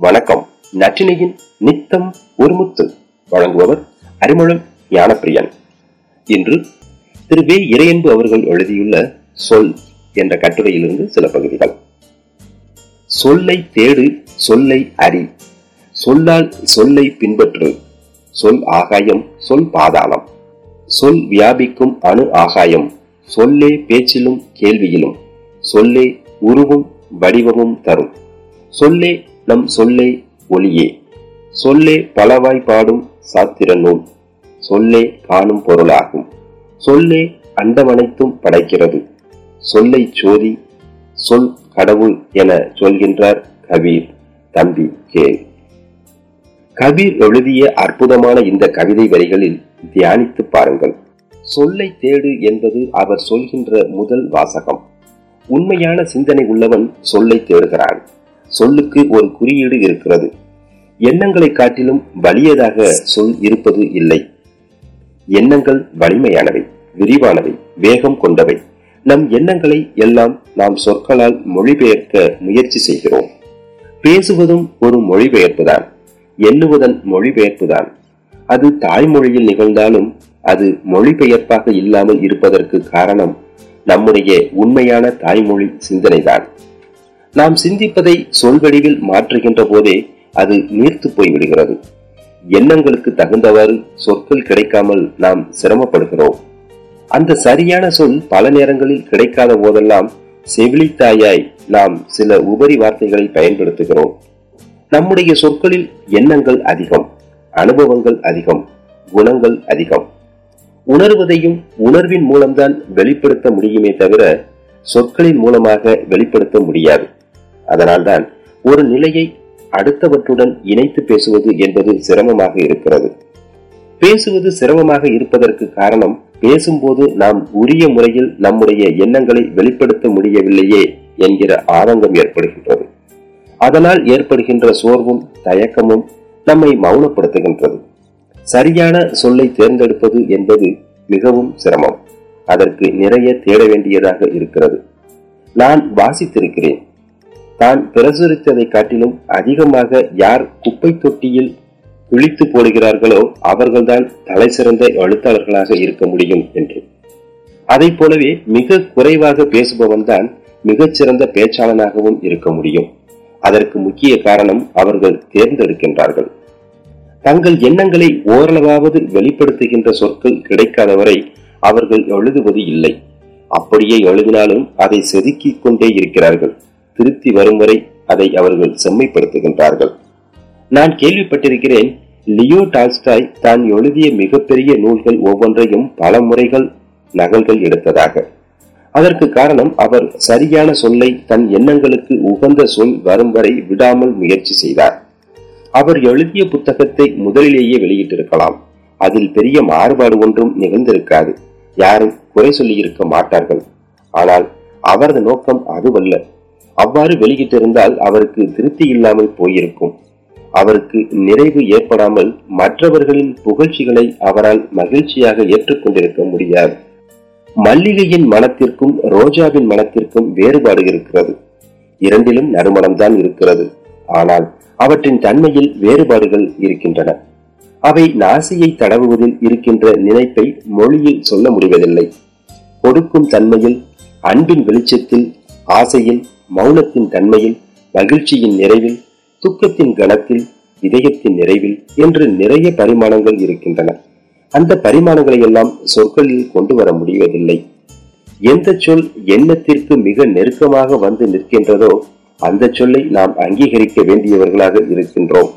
வணக்கம். நற்றினையின் நித்தம் ஒருமுத்து வழங்குபவர் அறிமுகம் ஞானப்பிரியன். இன்று திரு வே இறையன்பு அவர்கள் எழுதியுள்ள சொல் என்ற கட்டுரையிலிருந்து சில பகுதிகள். சொல்லை தேடு சொல்லை அறி. சொல்லால் சொல்லை பின்பற்று. சொல் ஆகாயம் சொல் பாதாளம். சொல் வியாபிக்கும் அணு ஆகாயம். சொல்லே பேச்சிலும் கேள்வியிலும். சொல்லே உருவும் வடிவமும் தரும். சொல்லே நம் சொல்லே ஒளியே. சொல்லே பலவாய் பாடும் சாத்திர நூல். சொல்லே காணும் பொருளாகும். சொல்லே அண்டமனைத்தும் படைக்கிறது. சொல்லை சோதி சொல் கடவுள் என சொல்கின்றார் கபீர் தம்பி கே. கபீர் எழுதிய அற்புதமான இந்த கவிதை வரிகளில் தியானித்து பாருங்கள். சொல்லை தேடு என்பது அவர் சொல்கின்ற முதல் வாசகம். உண்மையான சிந்தனை உள்ளவன் சொல்லை தேடுகிறான். சொல்லுக்கு ஒரு குறியீடு இருக்கிறது. எண்ணங்களை காட்டிலும் வலியதாக சொல் இருப்பது இல்லை. எண்ணங்கள் வலிமையானவை விரிவானவை வேகம் கொண்டவை. நம் எண்ணங்களை எல்லாம் நாம் சொற்களால் மொழிபெயர்க்க முயற்சி செய்கிறோம். பேசுவதும் ஒரு மொழிபெயர்ப்புதான். எண்ணுவதன் மொழிபெயர்ப்புதான். அது தாய்மொழியில் நிகழ்ந்தாலும் அது மொழிபெயர்ப்பாக இல்லாமல் இருப்பதற்கு காரணம் நம்முடைய உண்மையான தாய்மொழி சிந்தனைதான். நாம் சிந்திப்பதை சொல்வடிவில் மாற்றுகின்ற போதே அது நீர்த்து போய்விடுகிறது எண்ணங்களுக்கு தகுந்தவாறு சொற்கள் கிடைக்காமல் நாம் சிரமப்படுகிறோம். அந்த சரியான சொல் பல நேரங்களில் கிடைக்காத போதெல்லாம் செவிலித்தாயாய் நாம் சில உபரி வார்த்தைகளை பயன்படுத்துகிறோம். நம்முடைய சொற்களில் எண்ணங்கள் அதிகம் அனுபவங்கள் அதிகம் குணங்கள் அதிகம். உணர்வதையும் உணர்வின் மூலம்தான் வெளிப்படுத்த முடியுமே தவிர சொற்களின் மூலமாக வெளிப்படுத்த முடியாது. அதனால்தான் ஒரு நிலையை அடுத்தவற்றுடன் இணைத்து பேசுவது என்பது சிரமமாக இருக்கிறது. பேசுவது சிரமமாக இருப்பதற்கு காரணம் பேசும்போது நாம் உரிய முறையில் நம்முடைய எண்ணங்களை வெளிப்படுத்த முடியவில்லையே என்கிற ஆதங்கம் ஏற்படுகின்றது. அதனால் ஏற்படுகின்ற சோர்வும் தயக்கமும் நம்மை மௌனப்படுத்துகின்றது. சரியான சொல்லை தேர்ந்தெடுப்பது என்பது மிகவும் சிரமம். அதற்கு நிறைய தேட வேண்டியதாக இருக்கிறது. நான் வாசித்திருக்கிறேன். தான் பிரசுரித்ததை காட்டிலும் அதிகமாக யார் குப்பை தொட்டியில் குளித்து போடுகிறார்களோ அவர்கள்தான் தலை சிறந்த எழுத்தாளர்களாக இருக்க முடியும் என்று. அதை போலவே மிக குறைவாக பேசுபவன் தான் மிகச்சிறந்த பேச்சாளனாகவும் இருக்க முடியும். அதற்கு முக்கிய காரணம் அவர்கள் தேர்ந்தெடுக்கின்றார்கள். தங்கள் எண்ணங்களை ஓரளவாவது வெளிப்படுத்துகின்ற சொற்கள் கிடைக்காதவரை அவர்கள் எழுதுவது இல்லை. அப்படியே எழுதினாலும் அதை செதுக்கிக் கொண்டே இருக்கிறார்கள். திருப்தி வரும் வரை அதை அவர்கள் செம்மைப்படுத்துகின்றார்கள். நான் கேள்விப்பட்டிருக்கிறேன் லியோ டால்ஸ்டாய் தான் எழுதிய மிகப்பெரிய நூல்கள் ஒவ்வொன்றையும் பல முறைகள் நகல்கள் எடுத்ததாக. அதற்கு காரணம் அவர் சரியான சொல்லை தன் எண்ணங்களுக்கு உகந்த சொல் வரும் வரை விடாமல் முயற்சி செய்தார். அவர் எழுதிய புத்தகத்தை முதலிலேயே வெளியிட்டிருக்கலாம். அதில் பெரிய மாறுபாடு ஒன்றும் நிகழ்ந்திருக்காது. யாரும் குறை சொல்லியிருக்க மாட்டார்கள். ஆனால் அவரது நோக்கம் அதுவல்ல. அவ்வாறு வெளியிட்டிருந்தால் அவருக்கு திருப்தி இல்லாமல் போயிருக்கும். அவருக்கு நிறைவு ஏற்படாமல் மற்றவர்களின் புகழ்ச்சிகளை அவரால் மகிழ்ச்சியாக ஏற்றுக்கொண்டிருக்க முடியாது. மல்லிகையின் மனத்திற்கும் ரோஜாவின் மனத்திற்கும் வேறுபாடு இருக்கிறது. இரண்டிலும் நறுமணம்தான் இருக்கிறது. ஆனால் அவற்றின் தன்மையில் வேறுபாடுகள் இருக்கின்றன. அவை நாசியை தடவுவதில் இருக்கின்ற நினைப்பை மொழியில் சொல்ல முடிவதில்லை. கொடுக்கும் தன்மையில் அன்பின் வெளிச்சத்தில் ஆசையில் மௌனத்தின் தன்மையில் மகிழ்ச்சியின் நிறைவில் துக்கத்தின் கணத்தில் இதயத்தின் நிறைவில் என்று நிறைய பரிமாணங்கள் இருக்கின்றன. அந்த பரிமாணங்களை எல்லாம் சொற்களில் கொண்டு வர முடிவதில்லை. எந்த சொல் எண்ணத்திற்கு மிக நெருக்கமாக வந்து நிற்கின்றதோ அந்த சொல்லை நாம் அங்கீகரிக்க வேண்டியவர்களாக இருக்கின்றோம்.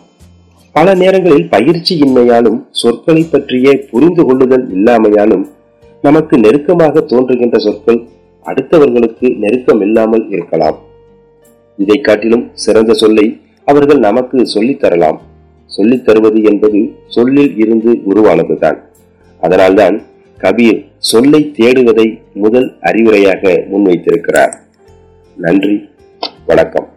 பல நேரங்களில் பயிற்சியின்மையாலும் சொற்களை பற்றிய புரிந்து கொள்ளுதல் இல்லாமையாலும் நமக்கு நெருக்கமாக தோன்றுகின்ற சொற்கள் அடுத்தவர்களுக்கு நெருக்கம் இல்லாமல் இருக்கலாம். இதை காட்டிலும் சிறந்த சொல்லை அவர்கள் நமக்கு சொல்லித் தரலாம். சொல்லித் தருவது என்பது சொல்லில் இருந்து உருவானதுதான். அதனால்தான் கபீர் சொல்லை தேடுவதை முதல் அறிவுரையாக முன்வைத்திருக்கிறார். நன்றி வணக்கம்.